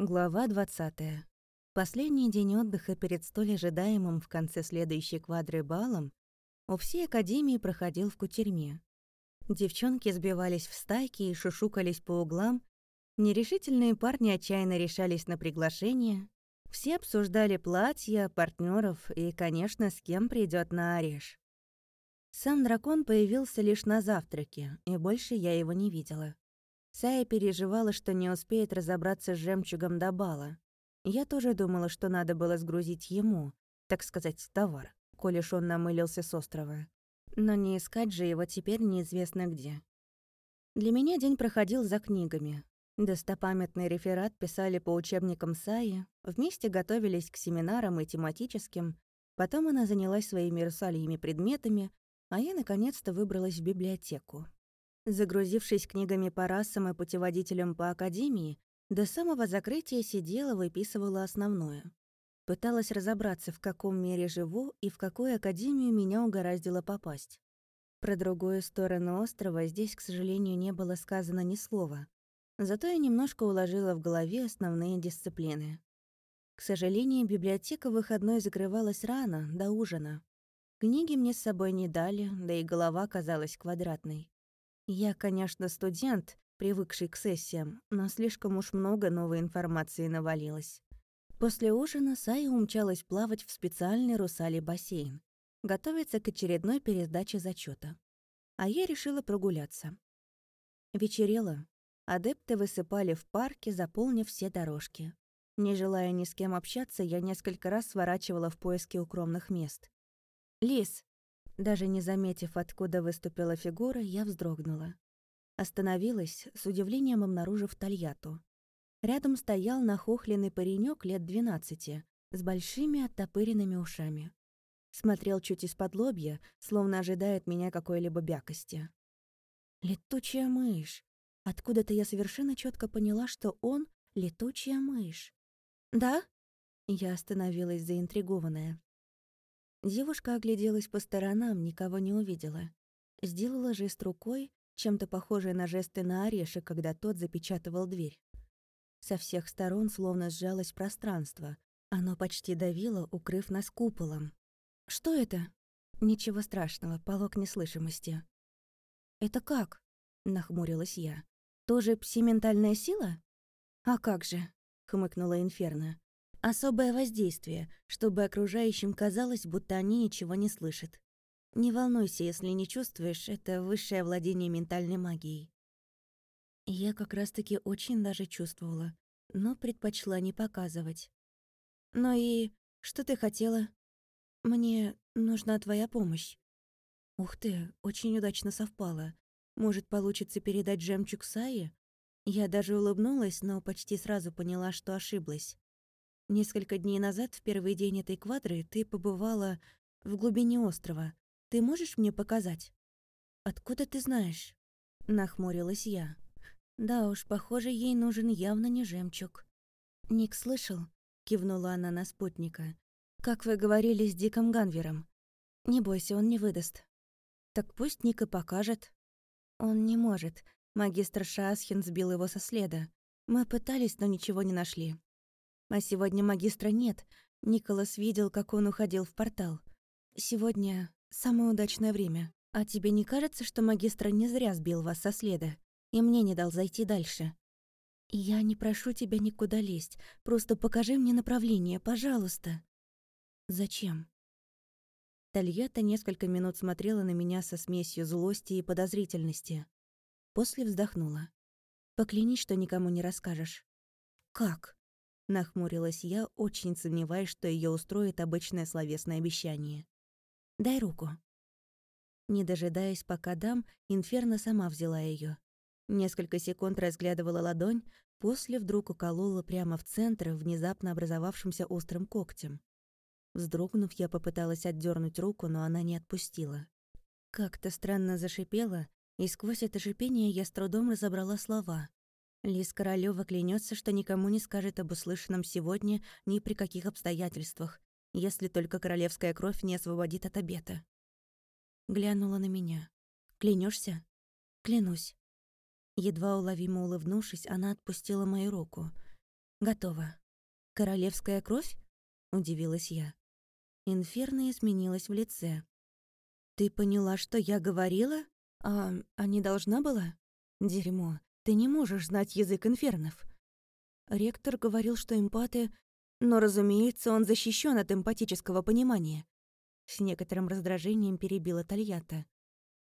Глава 20. Последний день отдыха перед столь ожидаемым в конце следующей квадры балом у всей академии проходил в кутерьме. Девчонки сбивались в стайки и шушукались по углам, нерешительные парни отчаянно решались на приглашение, все обсуждали платья, партнеров и, конечно, с кем придет на ореш. Сам дракон появился лишь на завтраке, и больше я его не видела. Сая переживала, что не успеет разобраться с жемчугом до бала. Я тоже думала, что надо было сгрузить ему, так сказать, товар, коли ж он намылился с острова. Но не искать же его теперь неизвестно где. Для меня день проходил за книгами. Достопамятный реферат писали по учебникам Саи, вместе готовились к семинарам и тематическим, потом она занялась своими русальями предметами, а я наконец-то выбралась в библиотеку. Загрузившись книгами по расам и путеводителям по академии, до самого закрытия сидела, выписывала основное. Пыталась разобраться, в каком мире живу и в какую академию меня угораздило попасть. Про другую сторону острова здесь, к сожалению, не было сказано ни слова. Зато я немножко уложила в голове основные дисциплины. К сожалению, библиотека выходной закрывалась рано, до ужина. Книги мне с собой не дали, да и голова казалась квадратной. Я, конечно, студент, привыкший к сессиям, но слишком уж много новой информации навалилось. После ужина Сая умчалась плавать в специальный русалий бассейн, готовиться к очередной пересдаче зачета. А я решила прогуляться. Вечерело. Адепты высыпали в парке, заполнив все дорожки. Не желая ни с кем общаться, я несколько раз сворачивала в поиски укромных мест. «Лис, даже не заметив, откуда выступила фигура, я вздрогнула. Остановилась, с удивлением обнаружив Тольятту. Рядом стоял нахохленный паренек лет двенадцати, с большими оттопыренными ушами. Смотрел чуть из-под лобья, словно ожидает меня какой-либо бякости. Летучая мышь. Откуда-то я совершенно четко поняла, что он — летучая мышь. «Да?» Я остановилась заинтригованная. Девушка огляделась по сторонам, никого не увидела. Сделала жест рукой, чем-то похожий на жесты на орешек, когда тот запечатывал дверь. Со всех сторон словно сжалось пространство. Оно почти давило, укрыв нас куполом. «Что это?» «Ничего страшного, полог неслышимости». «Это как?» — нахмурилась я. «Тоже псиментальная сила?» «А как же?» — хмыкнула Инферно. Особое воздействие, чтобы окружающим казалось, будто они ничего не слышат. Не волнуйся, если не чувствуешь, это высшее владение ментальной магией. Я как раз-таки очень даже чувствовала, но предпочла не показывать. «Ну и что ты хотела?» «Мне нужна твоя помощь». «Ух ты, очень удачно совпало. Может, получится передать жемчуг Сае?» Я даже улыбнулась, но почти сразу поняла, что ошиблась. Несколько дней назад, в первый день этой квадры, ты побывала в глубине острова. Ты можешь мне показать?» «Откуда ты знаешь?» — нахмурилась я. «Да уж, похоже, ей нужен явно не жемчуг». «Ник слышал?» — кивнула она на спутника. «Как вы говорили с Диком Ганвером. Не бойся, он не выдаст». «Так пусть Ник и покажет». «Он не может. Магистр Шаасхин сбил его со следа. Мы пытались, но ничего не нашли. А сегодня магистра нет. Николас видел, как он уходил в портал. Сегодня самое удачное время. А тебе не кажется, что магистр не зря сбил вас со следа? И мне не дал зайти дальше? Я не прошу тебя никуда лезть. Просто покажи мне направление, пожалуйста. Зачем? Тольятта несколько минут смотрела на меня со смесью злости и подозрительности. После вздохнула. «Поклянись, что никому не расскажешь». «Как?» Нахмурилась я, очень сомневаясь, что ее устроит обычное словесное обещание. «Дай руку». Не дожидаясь, пока дам, Инферно сама взяла ее. Несколько секунд разглядывала ладонь, после вдруг уколола прямо в центр внезапно образовавшимся острым когтем. Вздрогнув, я попыталась отдернуть руку, но она не отпустила. Как-то странно зашипела, и сквозь это шипение я с трудом разобрала слова. Лис Королёва клянется, что никому не скажет об услышанном сегодня ни при каких обстоятельствах, если только королевская кровь не освободит от обета. Глянула на меня. Клянешься? Клянусь. Едва уловимо улыбнувшись, она отпустила мою руку. Готово. Королевская кровь? Удивилась я. Инферно изменилась в лице. Ты поняла, что я говорила? А, а не должна была? Дерьмо. Ты не можешь знать язык инфернов. Ректор говорил, что эмпаты... Но, разумеется, он защищен от эмпатического понимания. С некоторым раздражением перебила Тольятта.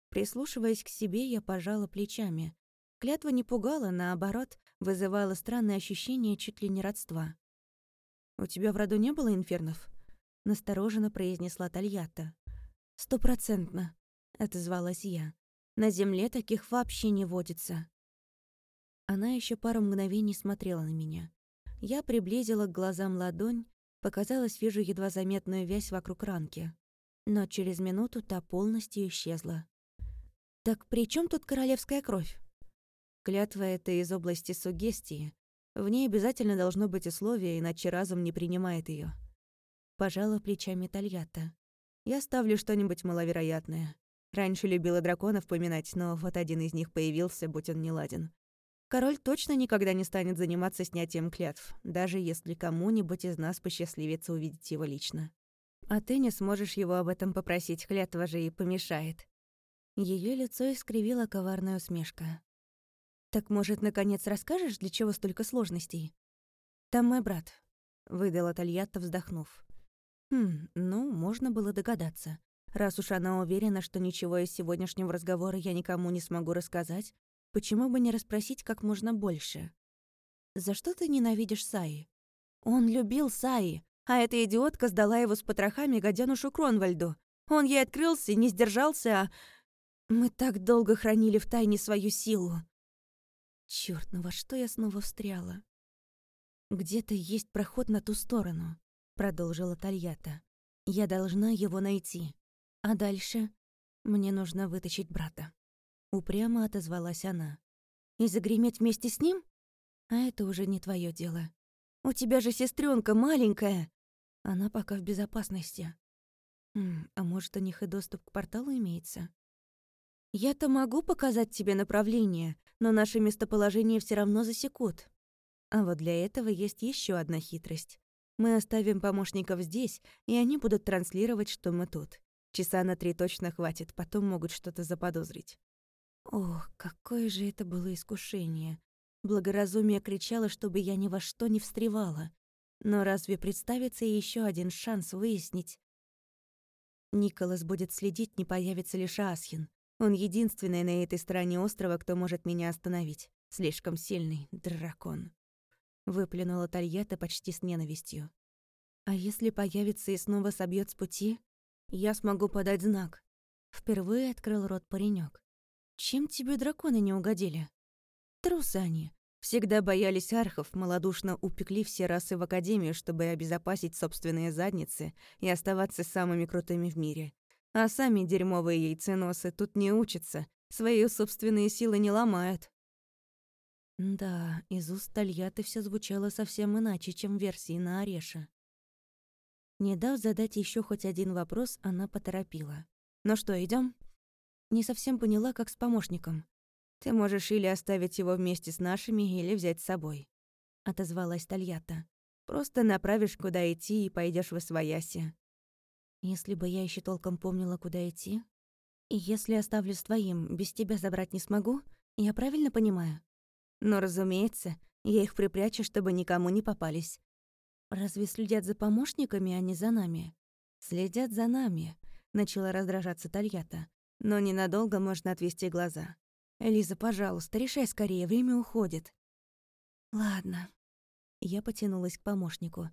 Прислушиваясь к себе, я пожала плечами. Клятва не пугала, наоборот, вызывала странное ощущение чуть ли не родства. «У тебя в роду не было инфернов?» — настороженно произнесла Тольятта. «Стопроцентно», — отозвалась я. «На земле таких вообще не водится». Она еще пару мгновений смотрела на меня. Я приблизила к глазам ладонь, показалось, вижу едва заметную вязь вокруг ранки. Но через минуту та полностью исчезла. «Так при чем тут королевская кровь?» Клятва — это из области сугестии. В ней обязательно должно быть условие, иначе разум не принимает ее. Пожала плечами Тольятта. Я ставлю что-нибудь маловероятное. Раньше любила драконов поминать, но вот один из них появился, будь он неладен. Король точно никогда не станет заниматься снятием клятв, даже если кому-нибудь из нас посчастливится увидеть его лично. А ты не сможешь его об этом попросить, клятва же и помешает. Ее лицо искривила коварная усмешка. «Так, может, наконец расскажешь, для чего столько сложностей?» «Там мой брат», — выдала Тольятта, вздохнув. «Хм, ну, можно было догадаться. Раз уж она уверена, что ничего из сегодняшнего разговора я никому не смогу рассказать, почему бы не расспросить как можно больше?» «За что ты ненавидишь Саи?» «Он любил Саи, а эта идиотка сдала его с потрохами гаденушу Кронвальду. Он ей открылся, не сдержался, а... Мы так долго хранили в тайне свою силу. Чёрт, ну во что я снова встряла? «Где-то есть проход на ту сторону», — продолжила Тольятта. «Я должна его найти. А дальше мне нужно вытащить брата». Упрямо отозвалась она. «И загреметь вместе с ним? А это уже не твое дело. У тебя же сестренка маленькая. Она пока в безопасности. Хм, а может, у них и доступ к порталу имеется? Я-то могу показать тебе направление, но наше местоположение все равно засекут. А вот для этого есть еще одна хитрость. Мы оставим помощников здесь, и они будут транслировать, что мы тут. Часа на три точно хватит, потом могут что-то заподозрить. Ох, какое же это было искушение. Благоразумие кричало, чтобы я ни во что не встревала. Но разве представится еще один шанс выяснить? Николас будет следить, не появится ли Шаасхин. Он единственный на этой стороне острова, кто может меня остановить. Слишком сильный дракон. Выплюнула Тольятта почти с ненавистью. А если появится и снова собьет с пути, я смогу подать знак. Впервые открыл рот паренек. Чем тебе драконы не угодили? Трусы они. Всегда боялись архов, малодушно упекли все расы в Академию, чтобы обезопасить собственные задницы и оставаться самыми крутыми в мире. А сами дерьмовые яйценосы тут не учатся, свои собственные силы не ломают. Да, из уст Тольятты все звучало совсем иначе, чем в версии на Ореша. Не дав задать еще хоть один вопрос, она поторопила. «Ну что, идем? Не совсем поняла, как с помощником. Ты можешь или оставить его вместе с нашими, или взять с собой. Отозвалась Тольятта. Просто направишь, куда идти, и пойдешь в Освояси. Если бы я еще толком помнила, куда идти. И если оставлю с твоим, без тебя забрать не смогу, я правильно понимаю? Но, разумеется, я их припрячу, чтобы никому не попались. Разве следят за помощниками, а не за нами? Следят за нами, начала раздражаться Тольятта. Но ненадолго можно отвести глаза. Элиза, пожалуйста, решай скорее, время уходит. Ладно. Я потянулась к помощнику.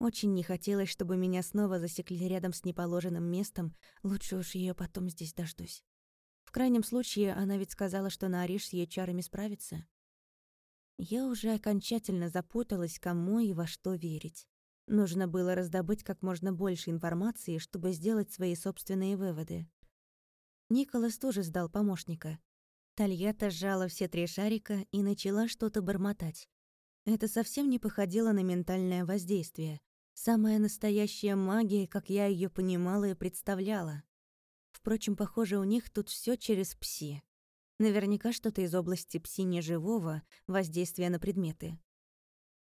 Очень не хотелось, чтобы меня снова засекли рядом с неположенным местом, лучше уж ее потом здесь дождусь. В крайнем случае, она ведь сказала, что на Ариш с ее чарами справится. Я уже окончательно запуталась, кому и во что верить. Нужно было раздобыть как можно больше информации, чтобы сделать свои собственные выводы. Николас тоже сдал помощника. Тольятта сжала все три шарика и начала что-то бормотать. Это совсем не походило на ментальное воздействие. Самая настоящая магия, как я ее понимала и представляла. Впрочем, похоже, у них тут все через пси. Наверняка что-то из области пси неживого, воздействия на предметы.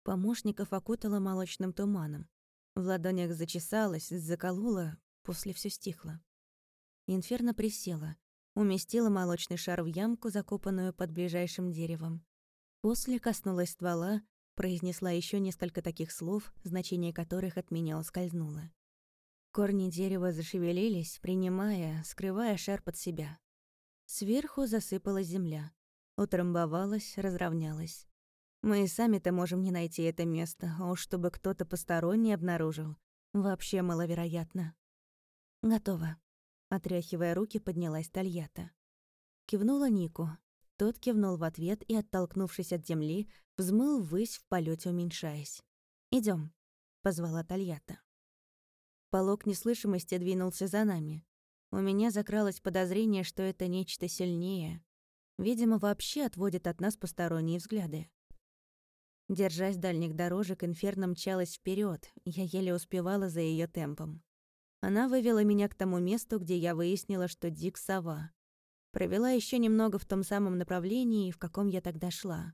Помощников окутала молочным туманом. В ладонях зачесалась, заколола, после все стихло. Инферно присела, уместила молочный шар в ямку, закопанную под ближайшим деревом. После коснулась ствола, произнесла еще несколько таких слов, значение которых от меня ускользнуло. Корни дерева зашевелились, принимая, скрывая шар под себя. Сверху засыпалась земля. Утрамбовалась, разровнялась. Мы и сами-то можем не найти это место, а уж чтобы кто-то посторонний обнаружил. Вообще маловероятно. Готово. Отряхивая руки, поднялась Тольятта. Кивнула Нику. Тот кивнул в ответ и, оттолкнувшись от земли, взмыл ввысь в полете, уменьшаясь. Идем, позвала Тольятта. Полок неслышимости двинулся за нами. У меня закралось подозрение, что это нечто сильнее. Видимо, вообще отводит от нас посторонние взгляды. Держась дальних дорожек, Инферно мчалась вперед, я еле успевала за ее темпом. Она вывела меня к тому месту, где я выяснила, что Дик — сова. Провела еще немного в том самом направлении, в каком я тогда шла.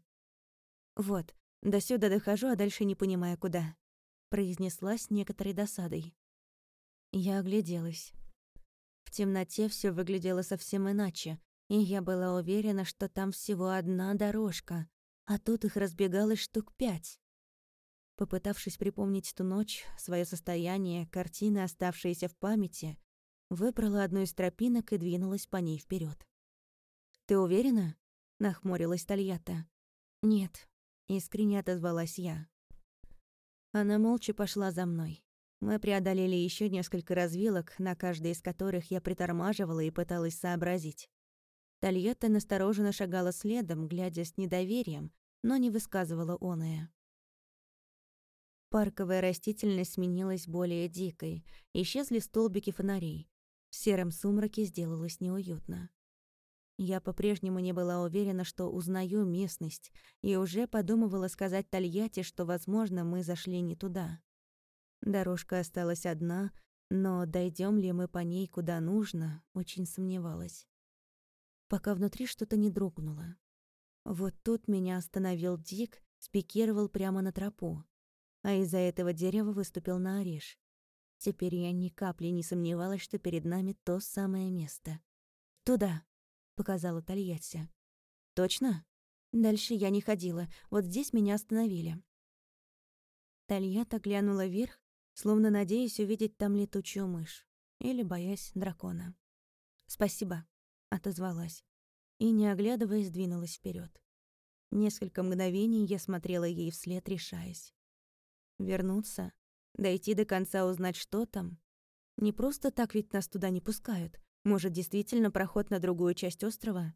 «Вот, до сюда дохожу, а дальше не понимая, куда», — произнесла с некоторой досадой. Я огляделась. В темноте все выглядело совсем иначе, и я была уверена, что там всего одна дорожка, а тут их разбегалось штук пять. Попытавшись припомнить ту ночь, свое состояние, картины, оставшиеся в памяти, выбрала одну из тропинок и двинулась по ней вперед. «Ты уверена?» — нахмурилась Тольятта. «Нет», — искренне отозвалась я. Она молча пошла за мной. Мы преодолели еще несколько развилок, на каждой из которых я притормаживала и пыталась сообразить. Тольятта настороженно шагала следом, глядя с недоверием, но не высказывала оное. Парковая растительность сменилась более дикой, исчезли столбики фонарей. В сером сумраке сделалось неуютно. Я по-прежнему не была уверена, что узнаю местность, и уже подумывала сказать Тольятти, что, возможно, мы зашли не туда. Дорожка осталась одна, но дойдем ли мы по ней куда нужно, очень сомневалась. Пока внутри что-то не дрогнуло. Вот тут меня остановил Дик, спикировал прямо на тропу, а из-за этого дерева выступил на ореш. Теперь я ни капли не сомневалась, что перед нами то самое место. «Туда», — показала Тольятти. «Точно?» Дальше я не ходила, вот здесь меня остановили. Тольятта глянула вверх, словно надеясь увидеть там летучую мышь или боясь дракона. «Спасибо», — отозвалась, и, не оглядываясь, двинулась вперед. Несколько мгновений я смотрела ей вслед, решаясь. Вернуться? Дойти до конца, узнать, что там? Не просто так ведь нас туда не пускают. Может, действительно проход на другую часть острова?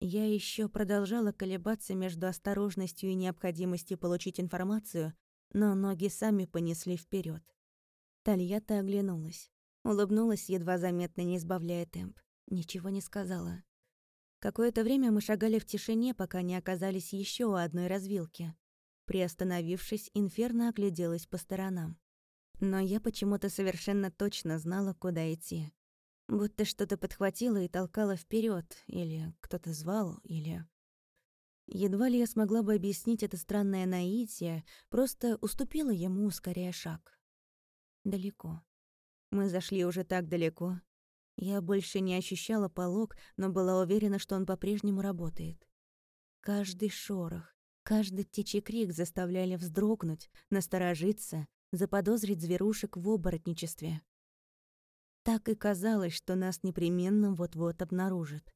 Я еще продолжала колебаться между осторожностью и необходимостью получить информацию, но ноги сами понесли вперед. Тольятта оглянулась. Улыбнулась, едва заметно не избавляя темп. Ничего не сказала. Какое-то время мы шагали в тишине, пока не оказались еще у одной развилки. Приостановившись, Инферно огляделась по сторонам. Но я почему-то совершенно точно знала, куда идти. Будто что-то подхватило и толкало вперед, или кто-то звал, или... Едва ли я смогла бы объяснить это странное наитие, просто уступила ему, ускоряя шаг. Далеко. Мы зашли уже так далеко. Я больше не ощущала полог, но была уверена, что он по-прежнему работает. Каждый шорох, каждый птичий крик заставляли вздрогнуть, насторожиться, заподозрить зверушек в оборотничестве. Так и казалось, что нас непременно вот-вот обнаружат.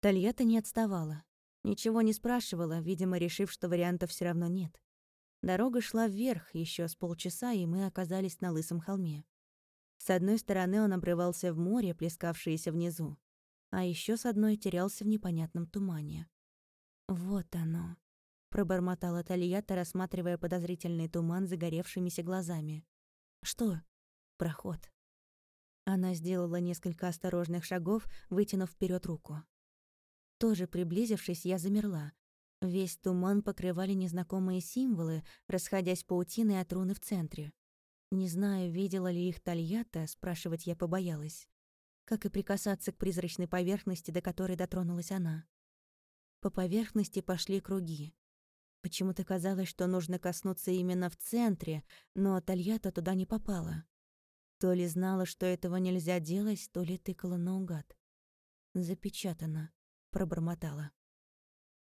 Тольятта не отставала. Ничего не спрашивала, видимо, решив, что вариантов все равно нет. Дорога шла вверх еще с полчаса, и мы оказались на лысом холме. С одной стороны он обрывался в море, плескавшееся внизу, а еще с одной терялся в непонятном тумане. «Вот оно», — пробормотала Тольятта, рассматривая подозрительный туман загоревшимися глазами. «Что?» «Проход». Она сделала несколько осторожных шагов, вытянув вперед руку. Тоже приблизившись, я замерла. Весь туман покрывали незнакомые символы, расходясь паутиной от руны в центре. Не знаю, видела ли их Тольятта, спрашивать я побоялась. Как и прикасаться к призрачной поверхности, до которой дотронулась она. По поверхности пошли круги. Почему-то казалось, что нужно коснуться именно в центре, но Тольятта туда не попала. То ли знала, что этого нельзя делать, то ли тыкала наугад. «Запечатано», — пробормотала.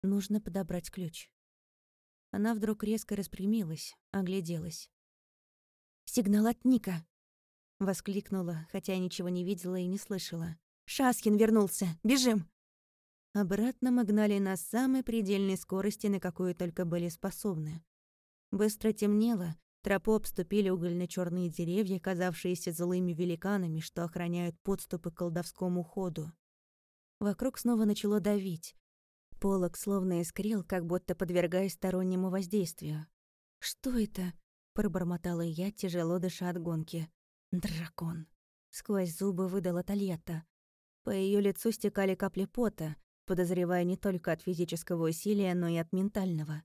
«Нужно подобрать ключ». Она вдруг резко распрямилась, огляделась. «Сигнал от Ника!» — воскликнула, хотя ничего не видела и не слышала. «Шаскин вернулся! Бежим!» Обратно мы гнали на самой предельной скорости, на какую только были способны. Быстро темнело, тропу обступили угольно черные деревья, казавшиеся злыми великанами, что охраняют подступы к колдовскому ходу. Вокруг снова начало давить. Полок словно искрил, как будто подвергаясь стороннему воздействию. «Что это?» — пробормотала я, тяжело дыша от гонки. «Дракон!» — сквозь зубы выдала Тольятта. По ее лицу стекали капли пота, подозревая не только от физического усилия, но и от ментального.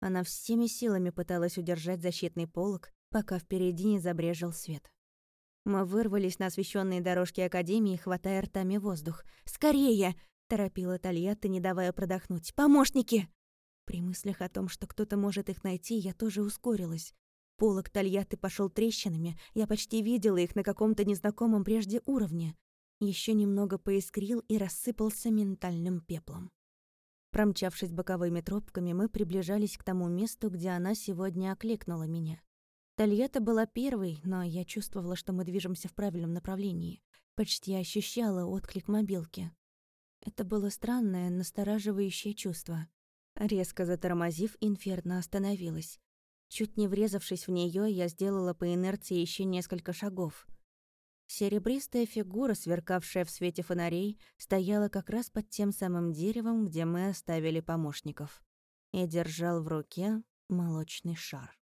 Она всеми силами пыталась удержать защитный полог, пока впереди не забрежил свет. Мы вырвались на освещенные дорожки Академии, хватая ртами воздух. «Скорее!» — торопила Тольятта, не давая продохнуть. «Помощники!» При мыслях о том, что кто-то может их найти, я тоже ускорилась. Полок Тольятты пошел трещинами, я почти видела их на каком-то незнакомом прежде уровне еще немного поискрил и рассыпался ментальным пеплом. Промчавшись боковыми тропками, мы приближались к тому месту, где она сегодня окликнула меня. Тольятта была первой, но я чувствовала, что мы движемся в правильном направлении. Почти ощущала отклик мобилки. Это было странное, настораживающее чувство. Резко затормозив, Инферно остановилась. Чуть не врезавшись в нее, я сделала по инерции еще несколько шагов. Серебристая фигура, сверкавшая в свете фонарей, стояла как раз под тем самым деревом, где мы оставили помощников, и держал в руке молочный шар.